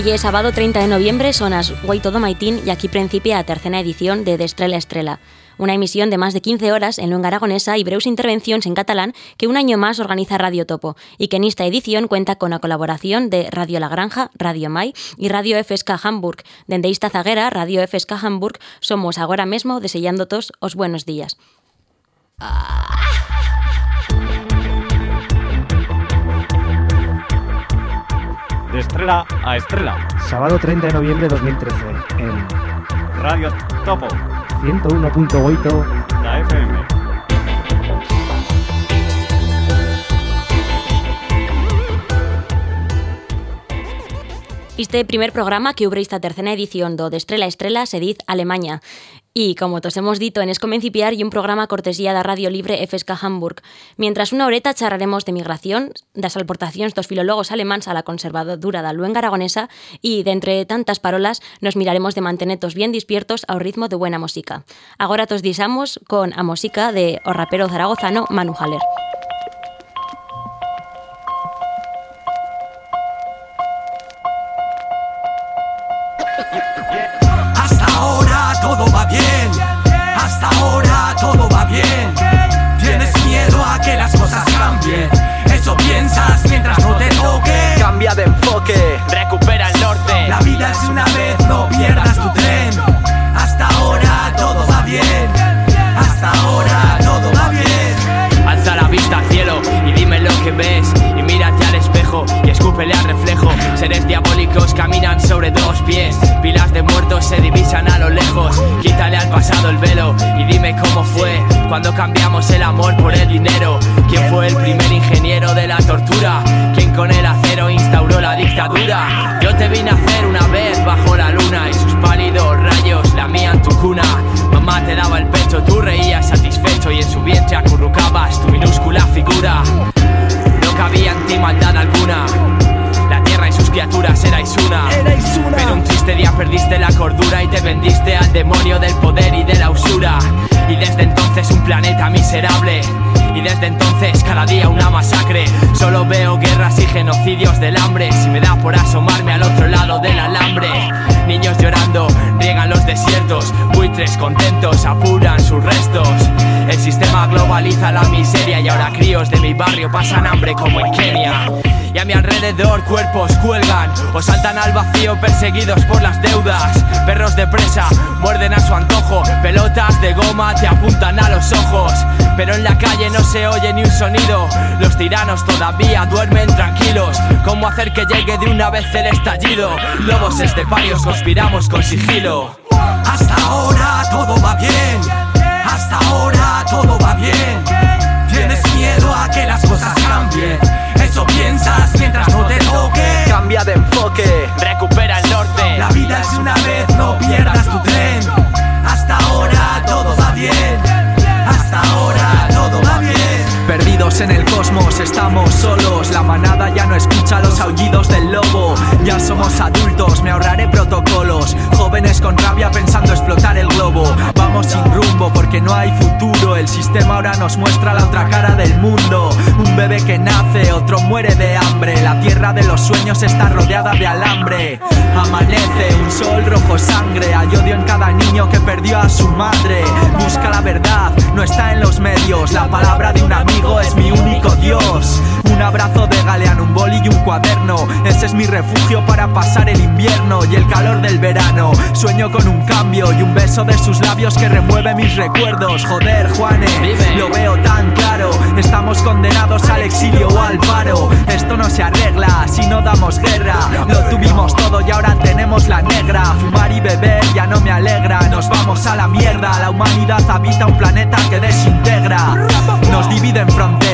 Güelle, sábado 30 de noviembre son as Guay Todo Maitín y aquí principia a tercera edición de De Estrella a Estrela, una emisión de más de 15 horas en lengua aragonesa y breus intervenciones en catalán que un año más organiza Radio Topo y que en esta edición cuenta con la colaboración de Radio La Granja, Radio Mai y Radio FSK Hamburg. Dende esta zaguera, Radio FSK Hamburg, somos ahora mismo desellando todos os buenos días. De estrella a estrella. Sábado 30 de noviembre de 2013 en Radio Topo, 101.8 la FM. Este primer programa que hubre esta tercera edición do de Estrela a Estrela se diz Alemania. Y como todos hemos dicho en Escomencipiar y un programa cortesía de Radio Libre FSK Hamburg. Mientras una horeta charlaremos de migración, das aportacións dos filólogos alemáns a la conservadura da luenga aragonesa y, de entre tantas parolas, nos miraremos de mantenetos bien despiertos ao ritmo de buena música. Agora tos disamos con a música de o rapero zaragozano Manu Haller. Diabólicos caminan sobre dos pies. Pilas de muertos se divisan a lo lejos. Quítale al pasado el velo y dime cómo fue cuando cambiamos el amor por el dinero. ¿Quién fue el primer ingeniero de la tortura? ¿Quién con el acero instauró la dictadura? Yo te vine a hacer una vez bajo la luna y sus pálidos rayos lamían tu cuna. Mamá te daba el pecho, tú reías satisfecho y en su vientre acurrucabas tu minúscula figura. No cabía en ti maldad alguna. La tierra y sus criaturas erais una. Pero un triste día perdiste la cordura y te vendiste al demonio del poder y de la usura. Y desde entonces un planeta miserable. Y desde entonces cada día una masacre. Solo veo guerras y genocidios del hambre. Si me da por asomarme al otro lado del alambre. Niños llorando, riegan los desiertos. Buitres contentos apuran sus restos. El sistema globaliza la miseria y ahora críos de mi barrio pasan hambre como en Kenia. Y a mi alrededor cuerpos cuelgan o saltan al vacío perseguidos por las deudas. Perros de presa muerden a su antojo, pelotas de goma te apuntan a los ojos. Pero en la calle no se oye ni un sonido. Los tiranos todavía duermen tranquilos. ¿Cómo hacer que llegue de una vez el estallido? Lobos esteparios conspiramos con sigilo. Hasta ahora todo va bien. Hasta ahora todo va bien. Tienes miedo a que las cosas cambien. Eso piensas mientras no te toque. Cambia de enfoque, recupera el norte. La vida es una vez, no pierdas tu tren. Hasta ahora todo va bien. Hasta ahora. En el cosmos, estamos solos. La manada ya no escucha los aullidos del lobo. Ya somos adultos, me ahorraré protocolos. Jóvenes con rabia pensando explotar el globo. Vamos sin rumbo porque no hay futuro. El sistema ahora nos muestra la otra cara del mundo. Un bebé que nace, otro muere de hambre. La tierra de los sueños está rodeada de alambre. Amanece un sol rojo sangre. Hay odio en cada niño que perdió a su madre. Busca la verdad, no está en los medios. La palabra de un amigo es mi único Dios. Un abrazo de galeano, un boli y un cuaderno. Ese es mi refugio para pasar el invierno y el calor del verano. Sueño con un cambio y un beso de sus labios que remueve mis recuerdos. Joder, Juane, lo veo tan claro. Estamos condenados al exilio o al paro. Esto no se arregla si no damos guerra. Lo tuvimos todo y ahora tenemos la negra. Fumar y beber ya no me alegra. Nos vamos a la mierda. La humanidad habita un planeta que desintegra. Nos dividen fronteras.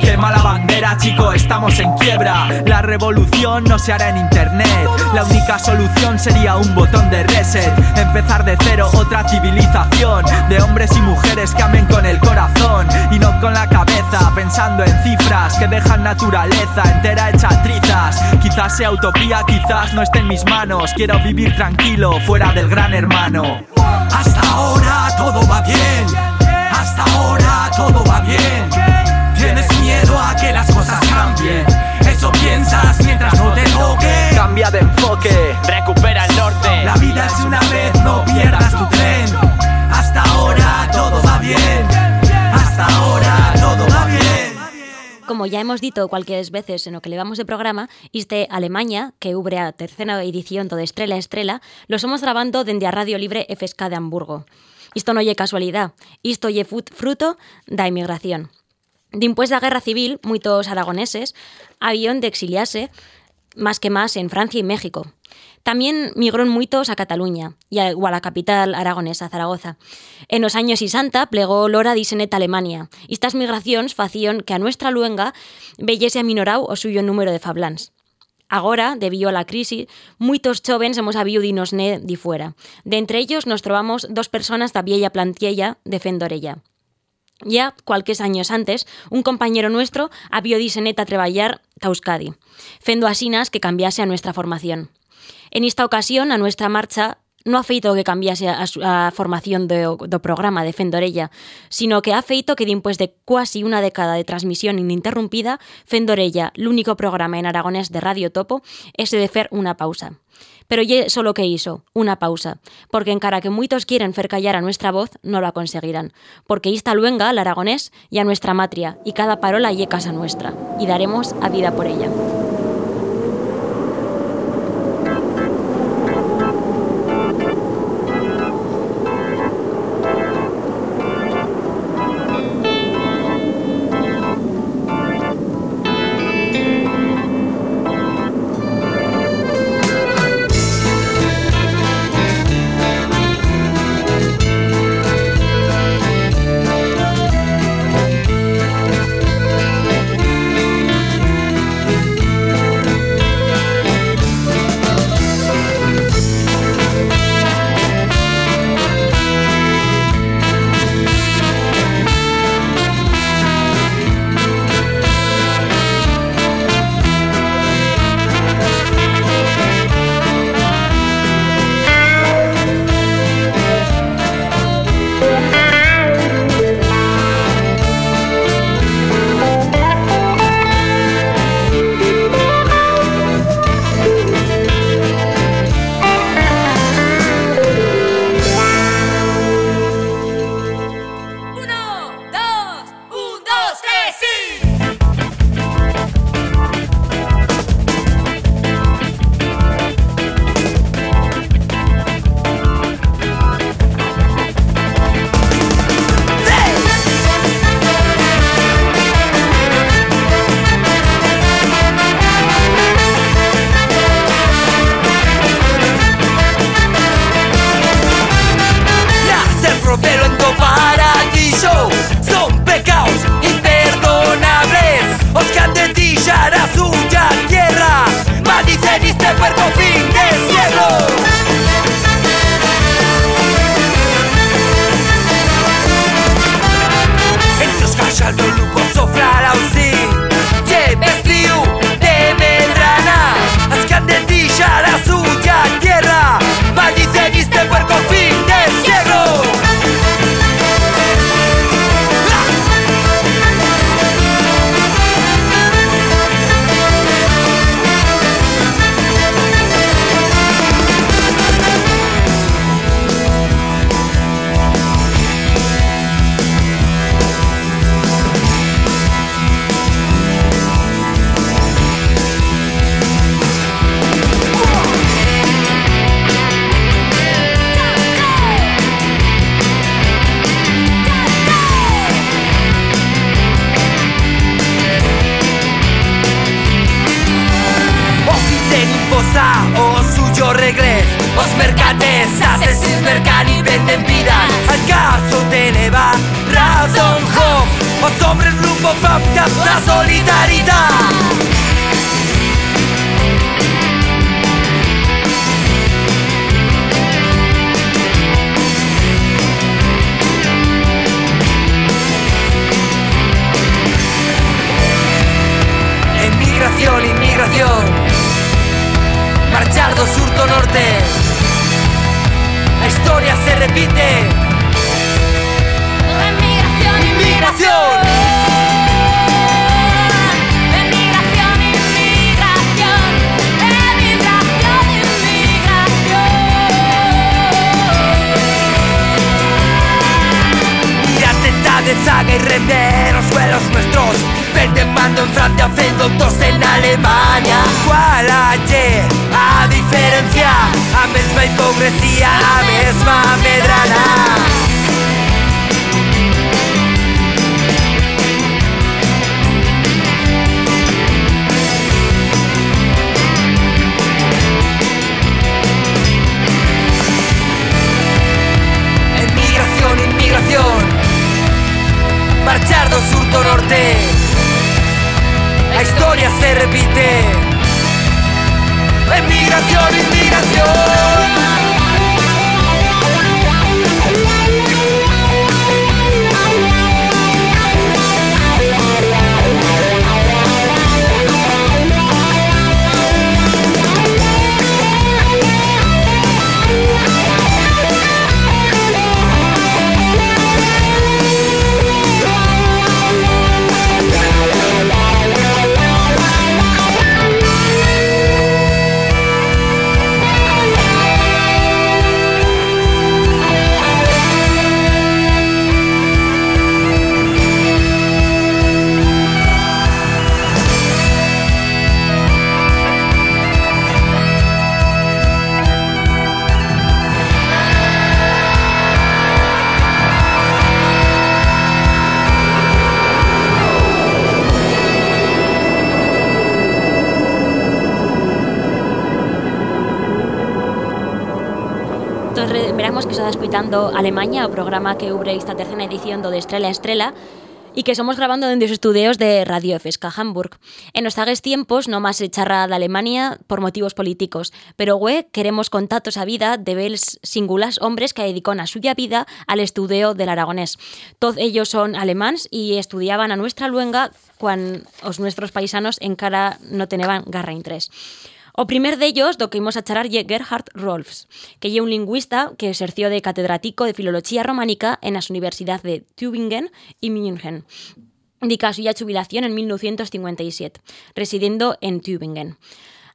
Quema la bandera, chico, estamos en quiebra. La revolución no se hará en internet. La única solución sería un botón de reset. Empezar de cero otra civilización. De hombres y mujeres que amen con el corazón y no con la cabeza. Pensando en cifras que dejan naturaleza entera hecha trizas. Quizás sea utopía, quizás no esté en mis manos. Quiero vivir tranquilo fuera del gran hermano. Hasta ahora todo va bien. Hasta ahora todo va bien. Miedo a que las cosas cambien. Eso piensas mientras no te toque. Cambia de enfoque. Recupera el norte. La vida es una vez, no pierdas tu tren. Hasta ahora todo va bien. Hasta ahora todo va bien. Como ya hemos dicho cualquier veces en lo que le vamos de programa, este Alemania, que ubre a tercera edición de Estrella a Estrella, lo somos grabando dende a Radio Libre FSK de Hamburgo. Isto no lle casualidad, isto lle fruto da emigración. Dimpués da Guerra Civil, moitos aragoneses habían de exiliarse más que más en Francia y México. También migró muitos a Cataluña y a, la capital aragonesa, Zaragoza. En los años 60 plegó Lora disenet a Alemania. Estas migracións facían que a nuestra luenga veyese aminorau o suyo número de fablans. Agora, debido a la crisis, muitos jóvenes hemos habido dinos ne di fuera. De entre ellos nos trovamos dos personas da vieja plantilla de Fendorella. Ya, cualques años antes, un compañero nuestro había disenet a traballar a Euskadi, fendo asinas que cambiase a nuestra formación. En esta ocasión, a nuestra marcha no ha feito que cambiase a, a formación do, do programa de Fendorella, sino que ha feito que dimpués de casi una década de transmisión ininterrumpida, Fendorella, l'único programa en aragonés de Radio Topo, ese de fer una pausa. Pero ye solo que hizo, una pausa, porque encara que muitos quieren fer callar a nuestra voz, no lo conseguirán, porque esta luenga, al aragonés, y a nuestra matria, y cada parola ye casa nuestra, y daremos a vida por ella. se repite. Inmigración, inmigración. Inmigración, inmigración. Emigración, inmigración. Mira, tenta de saga y render en Francia fent doctors en Alemanya Qual ayer, a diferència A mesma hipocresia, a mesma medrana. Marchar do sur do norte La historia se repite. Emigración, inmigración escuchando Alemania, o programa que ubre esta tercera edición de Estrela a Estrela, y que somos grabando dende os estudios de Radio FSK Hamburg. En nos tagues tiempos no más se charra Alemania por motivos políticos, pero güey, queremos contactos a vida de bels singulas hombres que dedican a suya vida al estudio del aragonés. Todos ellos son alemans y estudiaban a nuestra luenga cuando os nuestros paisanos encara no tenían garra interés. O primer dellos do que imos a charar Gerhard Rolfs, que lle un lingüista que exerció de catedrático de filología románica en las universidades de Tübingen y München. A suya jubilación en 1957, residiendo en Tübingen.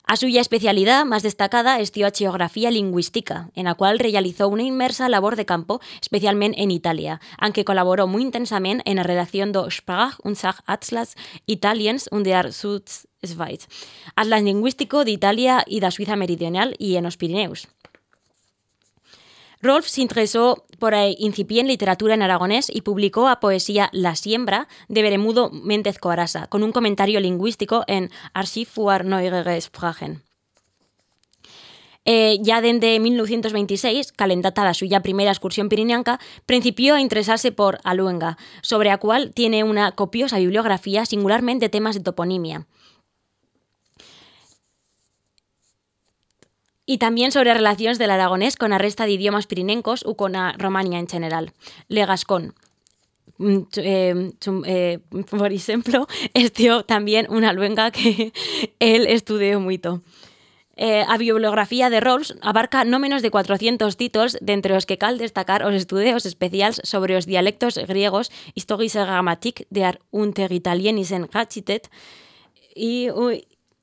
A suya especialidad más destacada estió a Geografía Lingüística, en la cual realizó una inmersa labor de campo, especialmente en Italia, aunque colaboró muy intensamente en la redacción do Sprach- und Sachatlas Italiens und der Südschweiz, atlas lingüístico de Italia y da Suiza meridional y en los Pirineos. Rolf se interesó por incipiente literatura en aragonés y publicó a poesía La siembra de Beremudo Méndez Coarasa, con un comentario lingüístico en Archiv für Neuere Sprachen. Eh, ya desde 1926, calendata la suya primera excursión pirineanca, principió a interesarse por Aluenga, sobre la cual tiene una copiosa bibliografía, singularmente temas de toponimia. Y también sobre relaciones del aragonés con la resta de idiomas pirinencos o con la Romania en general. Le Gascón. Mm, eh, eh, por ejemplo, estudió también una luenga que él estudió mucho. Eh, a bibliografía de Rawls abarca no menos de 400 títulos, de entre los que cal destacar os estudios especiales sobre los dialectos griegos, Historische Grammatik der Unteritalien Gachitet y,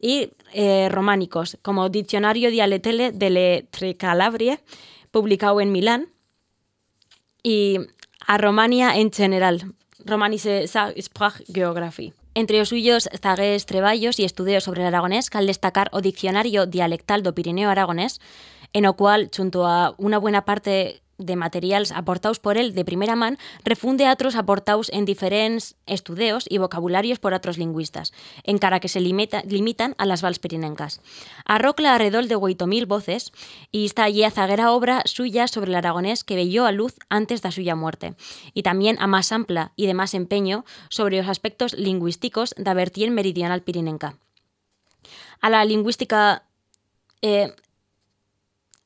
y eh, románicos, como Diccionario Dialetele de le Tre Calabrie, publicado en Milán, y a Romania en general, Romanische Sprachgeografie. Entre os suyos zagues treballos y estudios sobre el aragonés, cal destacar o Diccionario Dialectal do Pirineo Aragonés, en o cual, junto a una buena parte de materials aportados por él de primera mano, refunde a otros aportados en diferentes estudios y vocabularios por otros lingüistas, encara que se limita, limitan a las vals pirinencas. Arrocla alrededor de 8.000 voces y está allí a zaguera obra suya sobre el aragonés que veyó a luz antes de suya muerte, y también a más ampla y de más empeño sobre los aspectos lingüísticos da vertien meridional pirinenca. A la lingüística eh,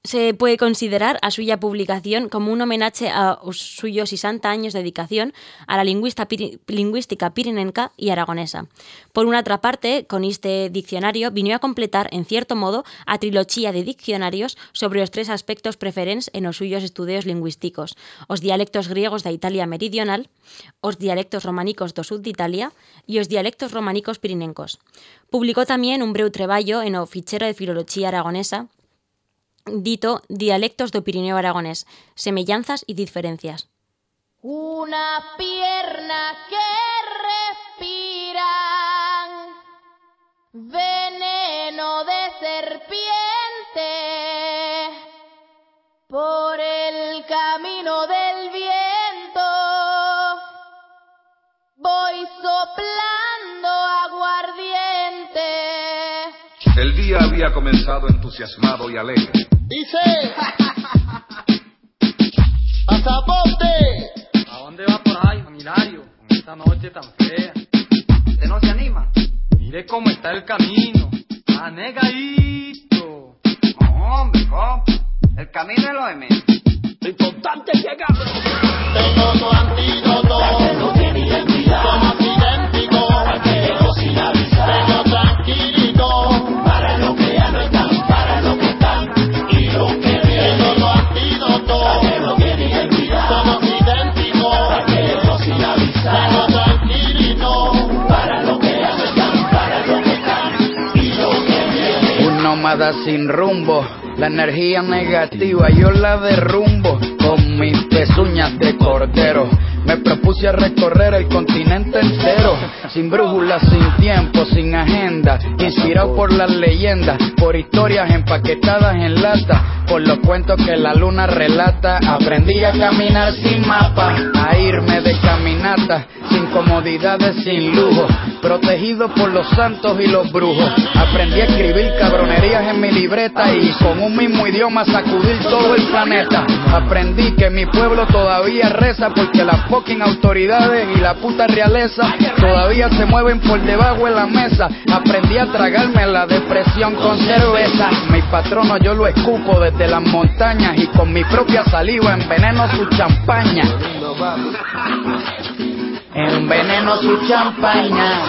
se puede considerar a suya publicación como un homenaje a suyos 60 años de dedicación a la lingüista piri- lingüística pirinenca y aragonesa. Por una otra parte, con este diccionario vino a completar, en cierto modo, a trilogía de diccionarios sobre los tres aspectos preferentes en los suyos estudios lingüísticos, os dialectos griegos de Italia meridional, os dialectos románicos do sud de Italia y os dialectos románicos pirinencos. Publicó también un breu treballo en o fichero de filología aragonesa, dito Dialectos do Pirineo Aragonés, semellanzas y diferencias. Una pierna que respira veneno de serpiente por el camino del viento. Voy soplando aguardiente. El día había comenzado entusiasmado y alegre. Dice, pasaporte. ¿A dónde va por ahí, familiario? Con esta noche tan fea. ¿Usted no se anima? Mire cómo está el camino. Anegadito. No, hombre, compa. El camino es lo de menos. Lo importante es llegar. Tengo tu antídoto. No tiene identidad. Sin rumbo, la energía negativa yo la derrumbo con mis pezuñas de cordero. Me propuse a recorrer el continente entero, sin brújula, sin tiempo, sin agenda, inspirado por las leyendas, por historias empaquetadas en lata, por los cuentos que la luna relata. Aprendí a caminar sin mapa, a irme de caminata, sin comodidades, sin lujo, protegido por los santos y los brujos. Aprendí a escribir cabronerías en mi libreta y con un mismo idioma sacudir todo el planeta. Aprendí que mi pueblo todavía reza porque las fucking autoridades y la puta realeza todavía se mueven por debajo de la mesa. Aprendí a tragarme la depresión con cerveza. Mi patrono yo lo escupo desde las montañas y con mi propia saliva enveneno su champaña. Enveneno su champaña.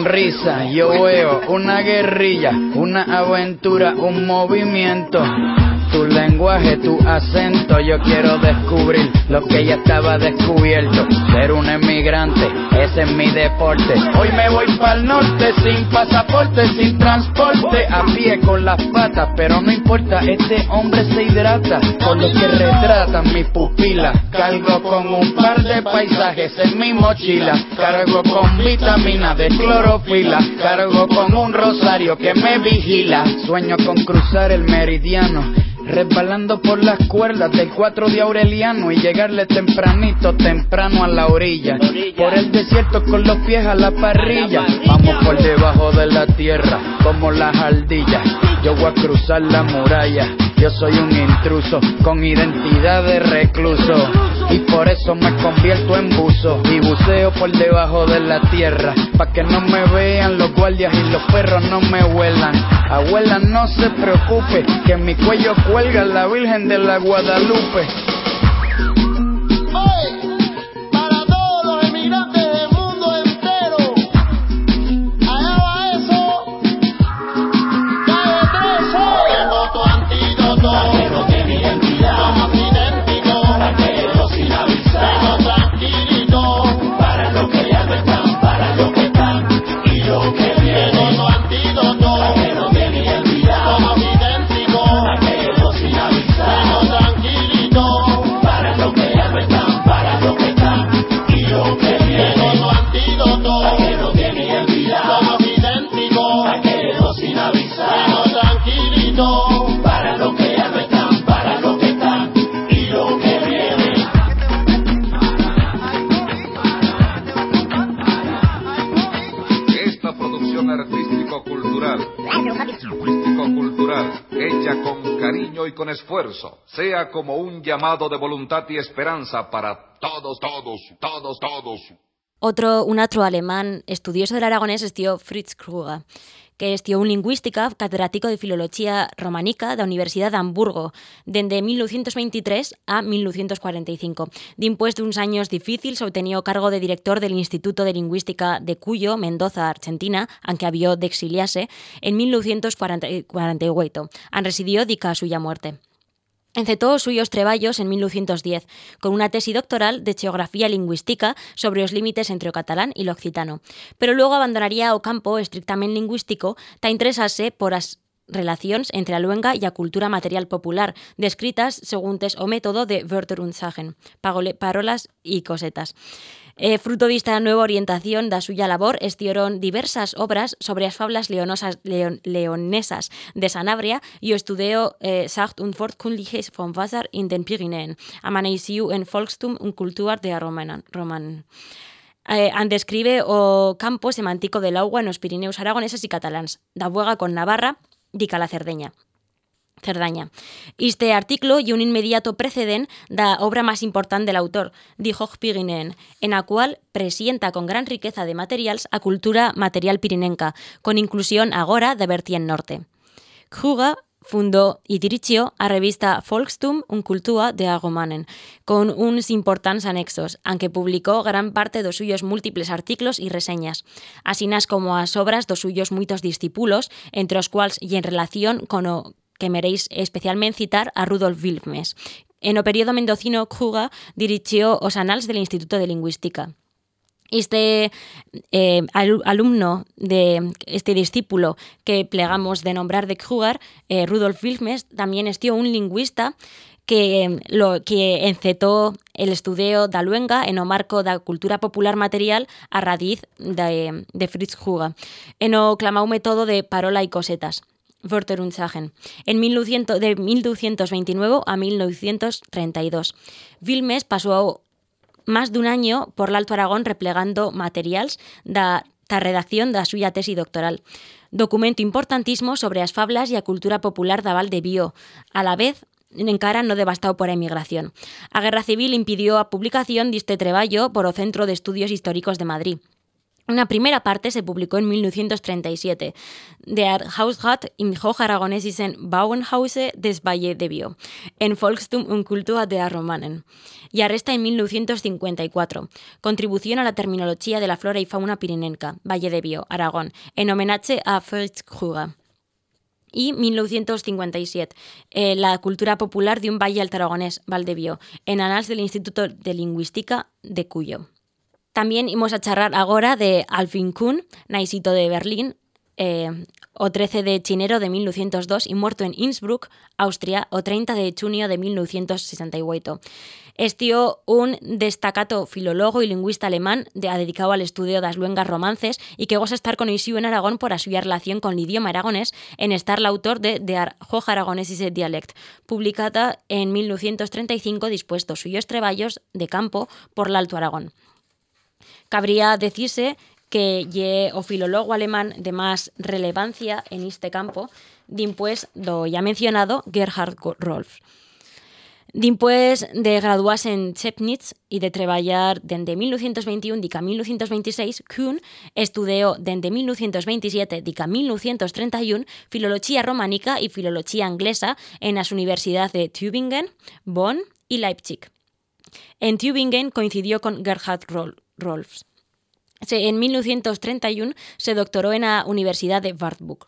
Sonrisa yo veo una guerrilla, una aventura, un movimiento. Tu lenguaje, tu acento, yo quiero descubrir lo que ya estaba descubierto. Ser un emigrante, ese es mi deporte. Hoy me voy para el norte sin pasaporte, sin transporte, a pie con las patas, pero no importa, este hombre se hidrata con lo que retratan mis pupilas. Cargo con un par de paisajes en mi mochila, cargo con vitamina de clorofila, cargo con un rosario que me vigila. Sueño con cruzar el meridiano resbalando por las cuerdas del 4 de Aureliano y llegarle tempranito, temprano a la orilla. Por el desierto con los pies a la parrilla. Vamos por debajo de la tierra, como las ardillas. Yo voy a cruzar la muralla. Yo soy un intruso con identidad de recluso. Y por eso me convierto en buzo. Y buceo por debajo de la tierra. Pa' que no me vean los guardias y los perros no me huelan. Abuela, no se preocupe, que en mi cuello cuelga la Virgen de la Guadalupe. Como un llamado de voluntad y esperanza para todos, todos, todos, todos. Otro, un otro alemán estudioso del aragonés es tío Fritz Kruger, que es tío un lingüística catedrático de filología románica da Universidad de Hamburgo, dende 1923 a 1945. Dimpués de uns años difícils, obtenido cargo de director del Instituto de Lingüística de Cuyo, Mendoza, Argentina, aunque había de exiliarse, en 1948. Han residió dica a suya muerte. Encetó suyos treballos en 1910, con una tesis doctoral de geografía lingüística sobre os límites entre o catalán e l'occitano, pero luego abandonaría o campo estrictamente lingüístico ta interesarse por as relacións entre a luenga e a cultura material popular, descritas seguntes o método de Wörter und Sagen, parolas e cosetas. Eh, fruto desta nueva orientación da suya labor estieron diversas obras sobre as fablas leonosas, leon, leonesas de Sanabria e o estudeo eh, Sacht und Fortkundliches vom Wasser in den Pyrenäen, amaneciu en Volkstum und Kultur der Romanen. Romanen. Eh, describe o campo semántico del agua nos Pirineos aragoneses e cataláns, da Buega con Navarra, dica la Cerdeña. Cerdaña. Este artículo y un inmediato precedent da obra más importante del autor, Die Hochpyrenäen, en la cual presenta con gran riqueza de materials a cultura material pirinenca, con inclusión agora de Vertien Norte. Kruger fundó y dirigió a revista Volkstum und Kultur der Romanen, con unos importantes anexos, aunque publicó gran parte dos suyos múltiples artículos y reseñas, asinas como as obras dos suyos muitos discípulos, entre os cuales y en relación con que meréis especialmente citar a Rudolf Wilmes. En o período mendocino, Kruger dirigió os anals del Instituto de Lingüística. Este eh, al- alumno de este discípulo que plegamos de nombrar de Kruger, eh, Rudolf Wilmes, también estió un lingüista que, eh, lo, que encetó el estudio da luenga en o marco da cultura popular material a radiz de, de Fritz Kruger, en o clamau método de parola y cosetas. Sagen, en 1900, de 1229 a 1932. Wilmes pasó más de un año por l'Alto Aragón replegando materials da ta redacción da suya tesis doctoral. Documento importantísimo sobre as fablas e a cultura popular da Val de Bio, a la vez encara no devastado por emigración. A Guerra Civil impidió a publicación deste treballo por o Centro de Estudios Históricos de Madrid. Una primera parte se publicó en 1937, Der Hausrat im Hocharagonesischen Bauernhause des Valle de Bio, en Volkstum und Kultur der Romanen, y arresta en 1954, Contribución a la terminología de la flora y fauna pirinenca, Valle de Bio, Aragón, en homenaje a Fritz Kruger y 1957, eh, La cultura popular de un valle altaragonés, Valdebio, en Anals del Instituto de Lingüística de Cuyo. También imos a charrar agora de Alvin Kuhn, naisito de Berlín, eh, o 13 de chinero de 1902 y muerto en Innsbruck, Austria, o 30 de junio de 1968. Estió un destacato filólogo y lingüista alemán de, dedicado al estudio das luengas romances y que goza estar conocido en Aragón por a suya relación con el idioma aragonés en estar l'autor de Der Hocharagonesische Dialekt, publicada en 1935 dispuestos suyos treballos de campo por l'Alto Aragón. Cabría decirse que ye o filólogo alemán de más relevancia en este campo, dimpués do ya mencionado Gerhard Rolf. Dimpués de graduarse en Chepnitz y de treballar dende 1921 dica 1926, Kuhn estudió dende 1927 dica 1931 filología románica y filología inglesa en las universidades de Tübingen, Bonn y Leipzig. En Tübingen coincidió con Gerhard Rol- Rolfs. En 1931 se doctoró en la Universidad de Wartburg.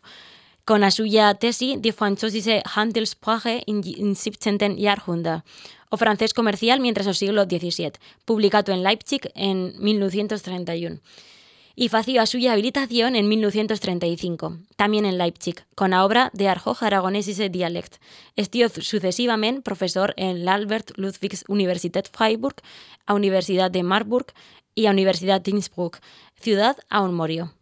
Con la suya tesis Die französische Handelssprache im 17. Jahrhundert, o francés comercial mientras el siglo XVII, publicado en Leipzig en 1931. Y fació a suya habilitación en 1935, también en Leipzig, con la obra de Arhoch Aragonesische Dialekt. Estió sucesivamente profesor en la Albert Ludwigs Universität Freiburg, a Universidad de Marburg y a Universidad de Innsbruck, ciudad aún murió.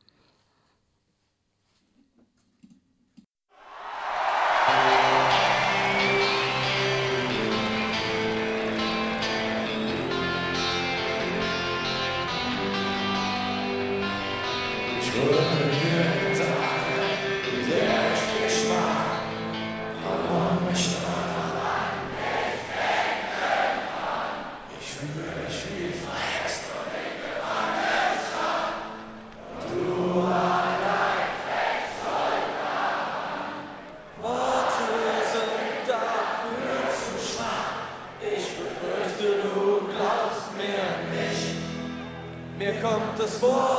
boy.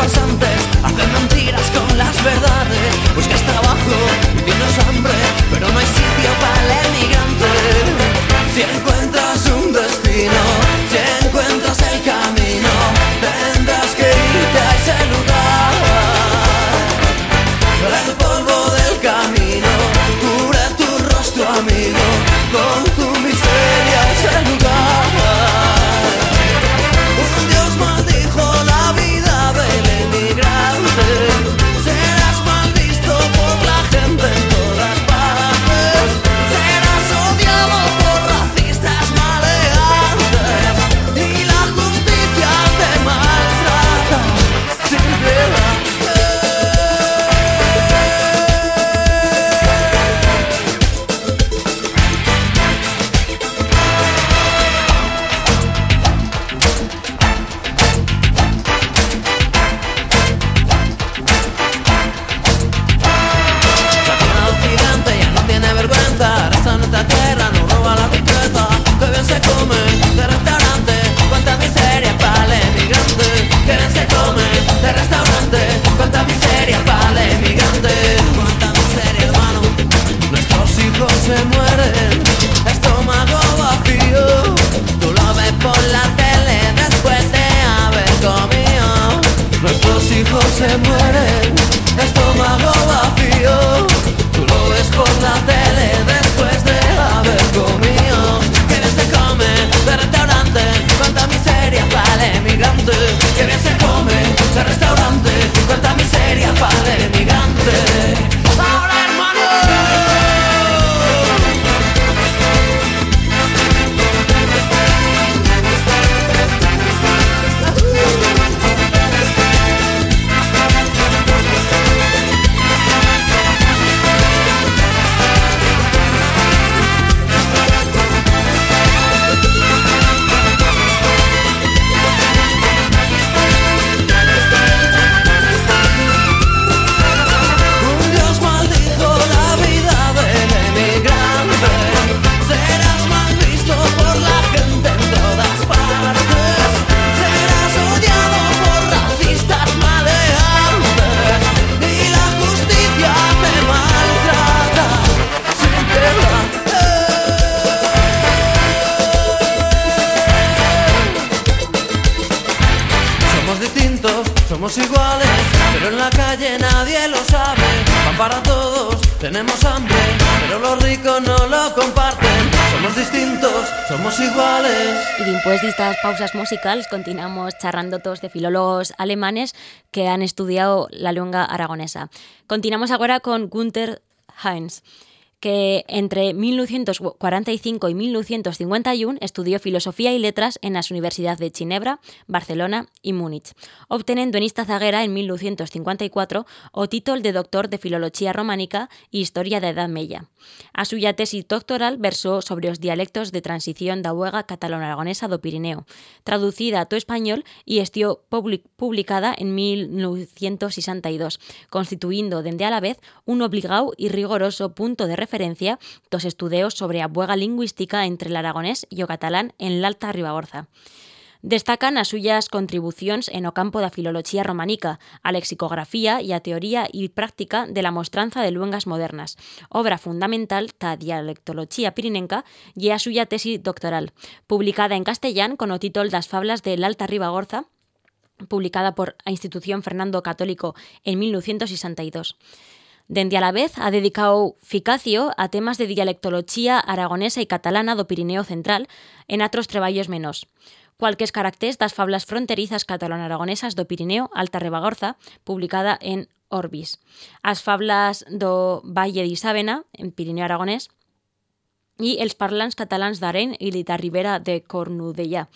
Farsantes, hacen mentiras con las verdades. Buscas trabajo y tienes hambre, pero no hay sitio para el emigrante. Pausas musicals continuamos charrando todos de filólogos alemanes que han estudiado la lengua aragonesa. Continuamos ahora con Gunther Heinz, que entre 1945 y 1951 estudió filosofía y letras en las universidades de Ginebra, Barcelona y Múnich, obteniendo en esta zaguera en 1954 o título de doctor de Filología Románica y Historia de Edad Media. A suya tesis doctoral versó sobre los dialectos de transición da huega catalano-aragonesa do Pirineo, traducida a todo español y estió public- publicada en 1962, constituyendo dende a la vez un obligado y rigoroso punto de referencia dos estudios sobre a buega lingüística entre el aragonés y o catalán en l'Alta Ribagorza. Destacan as suyas contribucións en o campo da filoloxía románica, a lexicografía e a teoría e práctica de la mostranza de luengas modernas, obra fundamental ta dialectoloxía pirinenca e a suya tesis doctoral, publicada en castellán con o título das fablas de l'Alta Ribagorza, publicada por a Institución Fernando Católico en 1962. Dende a la vez ha dedicado Ficacio a temas de dialectoloxía aragonesa e catalana do Pirineo Central en atros treballos menos. cualques caracteres das fablas fronterizas catalano-aragonesas do Pirineo Alta Rebagorza, publicada en Orbis. As fablas do Valle de Isávena, en Pirineo Aragonés, i els parlants catalans d'Aren i de Ribera de Cornudella.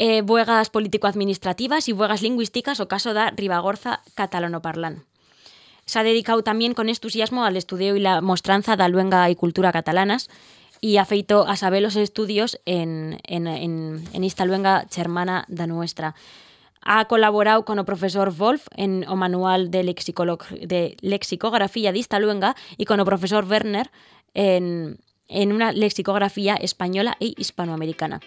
Eh, buegas político-administrativas y buegas lingüísticas o caso da Ribagorza catalanoparlant. Se ha dedicado también con entusiasmo al estudio y la mostranza da luenga y cultura catalanas y ha feito a saber los estudios en, en, en, en esta luenga germana da nuestra. Ha colaborado con el profesor Wolf en o manual de, de lexicografía de esta luenga y con el profesor Werner en, en una lexicografía española e hispanoamericana.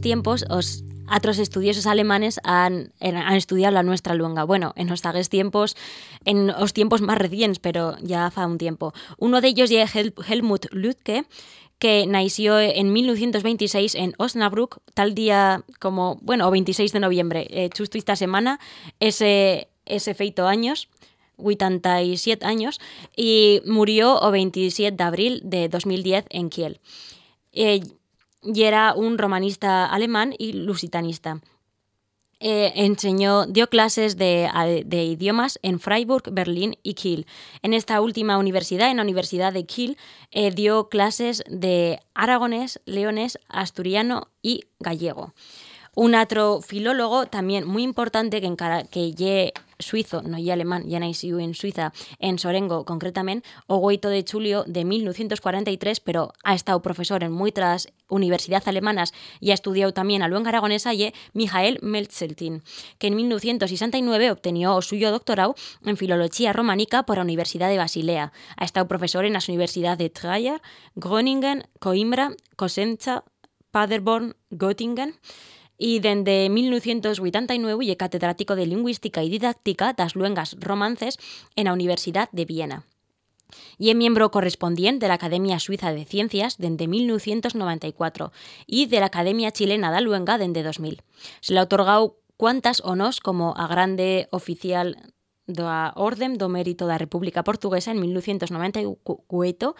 Tiempos, os otros estudiosos alemanes han, han estudiado la nuestra luenga. Bueno, en los tiempos, en los tiempos más recientes, pero ya fa un tiempo. Uno de ellos es Hel- Helmut Lütke, que nació en 1926 en Osnabrück, tal día como, bueno, o 26 de noviembre, eh, justo esta semana, ese, ese feito años. 87 años y murió o 27 de abril de 2010 en Kiel. Eh, y era un romanista alemán y lusitanista. Eh, enseñó, dio clases de, idiomas en Freiburg, Berlín y Kiel. En esta última universidad, en la Universidad de Kiel, eh, dio clases de aragonés, leonés, asturiano y gallego. Un otro filólogo también muy importante que, encara, que ye suizo, no ye alemán, ya nació en Suiza, en Sorengo concretamente, o 8 de julio de 1943, pero ha estado profesor en muchas universidades alemanas y ha estudiado también a luenga aragonesa, ye Michael Melzeltin, que en 1969 obtenió suyo doctorado en filología románica por la Universidad de Basilea. Ha estado profesor en las universidades de Trier, Groningen, Coimbra, Cosenza, Paderborn, Göttingen, y desde 1989 y catedrático de Lingüística y Didáctica das Luengas Romances en la Universidad de Viena. Y es miembro correspondiente de la Academia Suiza de Ciencias desde 1994 y de la Academia Chilena da Luenga desde 2000. Se le ha otorgado cuantas honors como a grande oficial da Orden do Mérito da República Portuguesa en 1998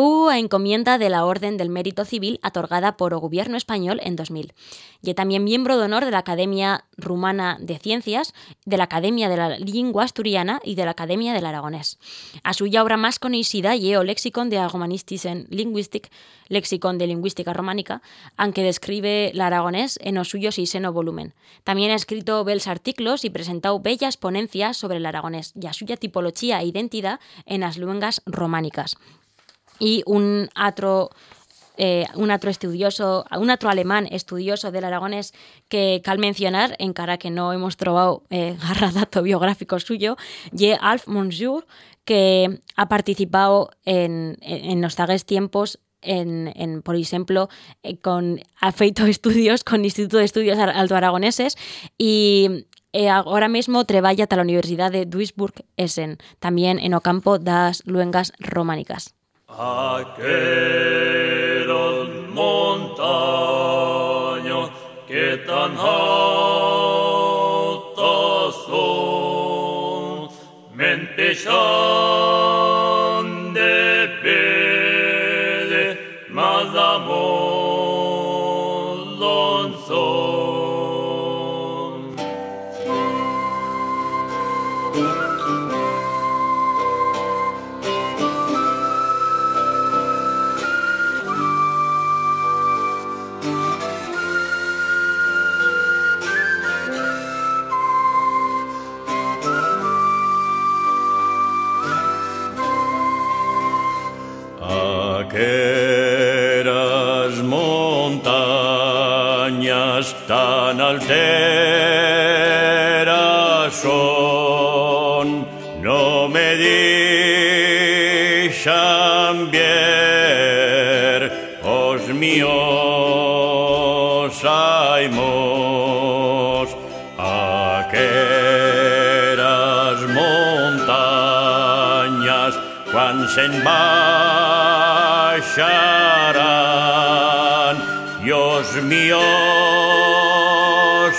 a encomienda de la Orden del Mérito Civil otorgada por el Gobierno español en 2000. Y también miembro de honor de la Academia Rumana de Ciencias, de la Academia de la Lengua Asturiana y de la Academia del Aragonés. A suya obra más conocida y o Lexicon de Romanistischen Linguistic, Lexicon de Lingüística Románica, aunque describe el aragonés en o suyo siseno volumen. También ha escrito bellos artículos y presentado bellas ponencias sobre el aragonés y a suya tipología e identidad en las lenguas románicas. Y un otro eh, un otro estudioso, un otro alemán estudioso del aragonés que cal mencionar, en cara que no hemos trovado eh, dato biográfico suyo, y Alf Monjour, que ha participado en, en los tagues tiempos en, en, por ejemplo, eh, con ha estudios con Instituto de Estudios Alto Aragoneses y eh, ahora mismo treballa a la Universidad de Duisburg-Essen, también en o campo das luengas románicas. Aquel montaño que tan altas son mente empechan de pede más amor son. Quan se'n baixaran i os míos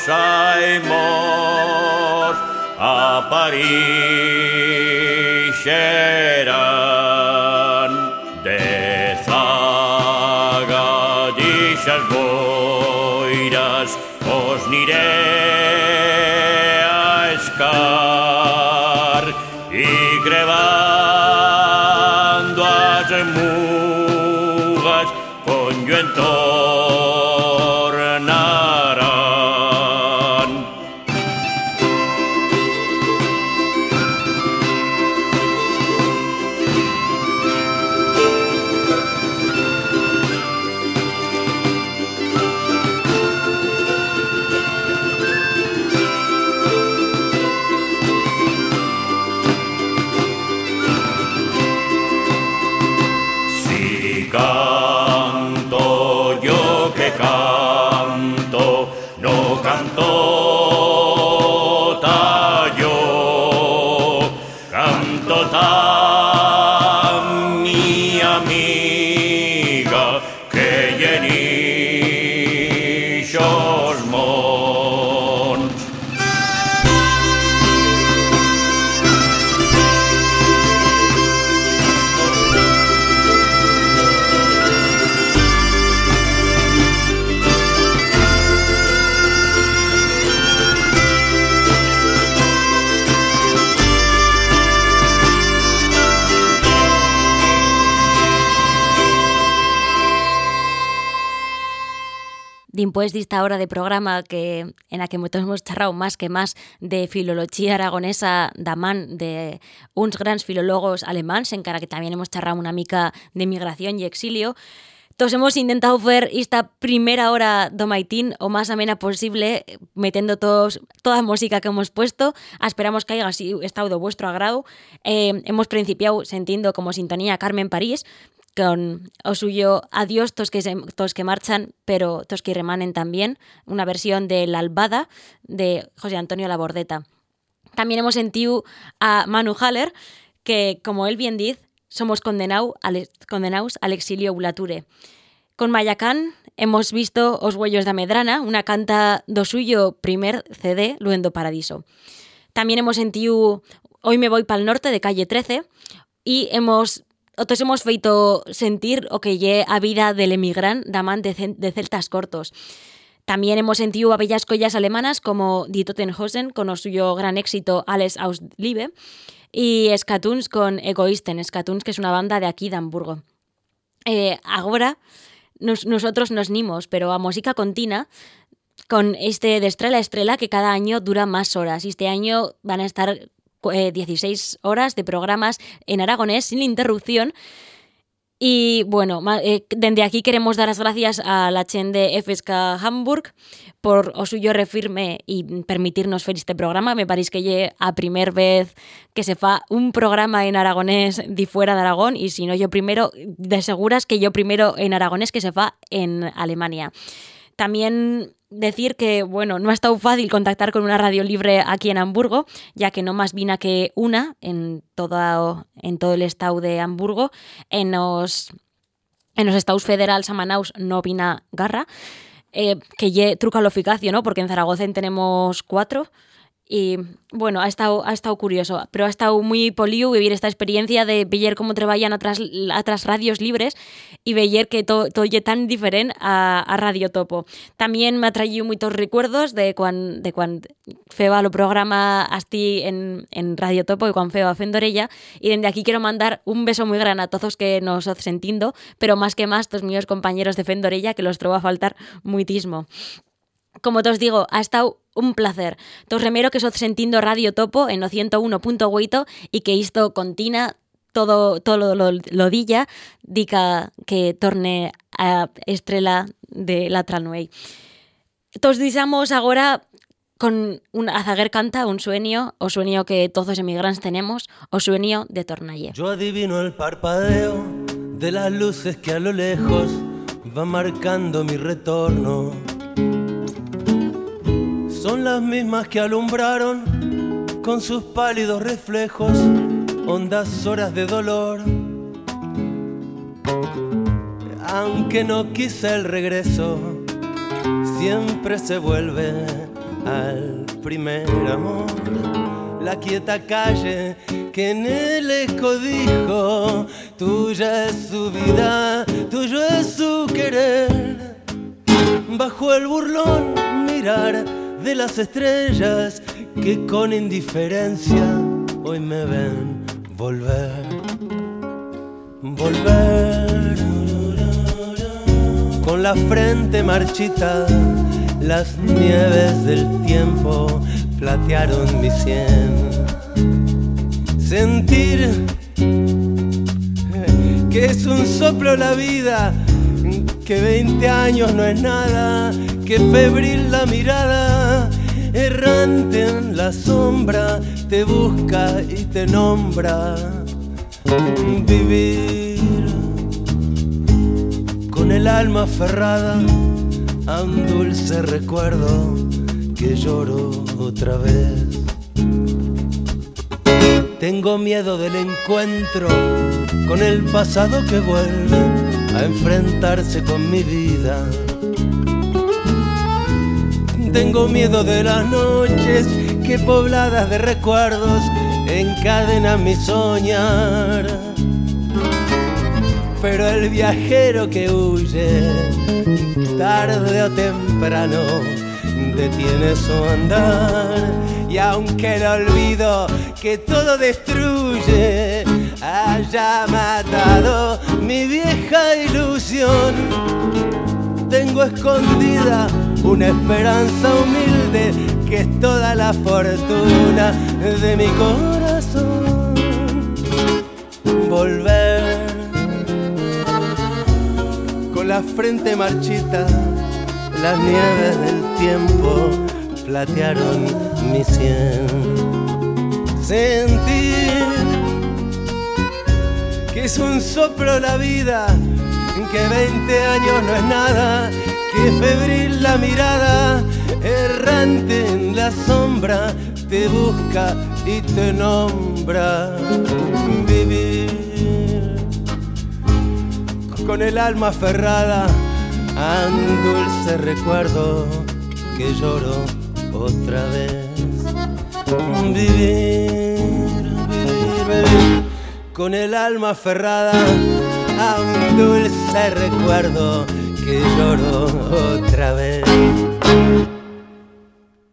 aimos Dimpués esta hora de programa que en la que hemos charrado más que más de filología aragonesa da man de uns grandes filólogos alemanes, en cara que también hemos charrado una mica de migración y exilio, Entonces hemos intentado hacer esta primera hora do maitín o más amena posible, metiendo todos, toda música que hemos puesto. Esperamos que haya estado de vuestro agrado. Eh, hemos principiado sintiendo como sintonía Carmen París, con o suyo Adiós tos que, marchan, pero tos que remanen también, una versión de La Albada de José Antonio Labordeta. También hemos sentido a Manu Haller, que, como él bien dice, somos al, condenados al exilio ulature. Con Mayacán hemos visto Os Huellos de Medrana, una canta do suyo primer CD, Luendo Paradiso. También hemos sentido Hoy me voy para el norte de calle 13 y hemos Otros hemos feito sentir o que lle a vida del emigrán da man de, celtas cortos. También hemos sentido a bellas collas alemanas como Die Totenhosen con o suyo gran éxito Alles aus Liebe y Skatuns con Egoisten, Skatuns que es una banda de aquí de Hamburgo. Eh, agora nos, nosotros nos nimos, pero a música continua con este de Estrella a Estrella que cada año dura más horas. Este año van a estar eh, 16 horas de programas en aragonés sin interrupción. Y bueno, eh, desde aquí queremos dar las gracias a la chen de FSK Hamburg por o suyo refirme y permitirnos fer este programa. Me parece que lle a primer vez que se fa un programa en aragonés de fuera de Aragón y si no yo primero, de seguras que yo primero en aragonés que se fa en Alemania. También decir que, bueno, no ha estado fácil contactar con una radio libre aquí en Hamburgo, ya que no más vina que una en todo, en todo el estado de Hamburgo. En los, en los estados federales a Manaus no vina garra, eh, que lle truca lo eficacio, ¿no? Porque en Zaragoza en tenemos cuatro. Y bueno, ha estado, ha estado curioso, pero ha estado muy poliu vivir esta experiencia de ver cómo trabajan otras, otras radios libres y ver que todo to lle tan diferente a, a Radio Topo. También me ha traído muchos recuerdos de cuando de cuan feba lo programa así en, en Radio Topo y cuando feba Fendorella y desde aquí quiero mandar un beso muy grande a todos que nos os sentindo, pero más que más, tos míos compañeros de Fendorella que los trovo a faltar muitismo. Como te os digo, ha estado un placer. Tos remero que sos sentindo Radio Topo en o 101.8 y que isto contina todo todo lo, lo dilla dica que torne a estrela de la Tranway. Tos disamos agora con un azaguer canta un sueño, o sueño que todos emigrantes tenemos, o sueño de Tornalle. Yo adivino el parpadeo de las luces que a lo lejos van marcando mi retorno. Son las mismas que alumbraron con sus pálidos reflejos hondas horas de dolor. Aunque no quise el regreso, siempre se vuelve al primer amor. La quieta calle que en el eco dijo, tuya es su vida, tuyo es su querer. Bajo el burlón mirar de las estrellas que con indiferencia hoy me ven volver, volver. Con la frente marchita, las nieves del tiempo platearon mi sien. Sentir que es un soplo la vida, que 20 años no es nada, que febril la mirada, errante en la sombra, te busca y te nombra. Vivir con el alma aferrada a un dulce recuerdo que lloro otra vez. Tengo miedo del encuentro con el pasado que vuelve a enfrentarse con mi vida. Tengo miedo de las noches que pobladas de recuerdos encadenan mi soñar. Pero el viajero que huye, tarde o temprano, detiene su andar. Y aunque el olvido que todo destruye haya matado mi vieja ilusión, tengo escondida una esperanza humilde que es toda la fortuna de mi corazón. Volver con la frente marchita, las nieves del tiempo platearon mi sien. Sentir que es un soplo la vida, que 20 años no es nada, que febril la mirada, errante en la sombra, te busca y te nombra. Vivir con el alma aferrada a un dulce recuerdo que lloro otra vez. Vivir, vivir, vivir con el alma aferrada a un dulce recuerdo que lloro otra vez.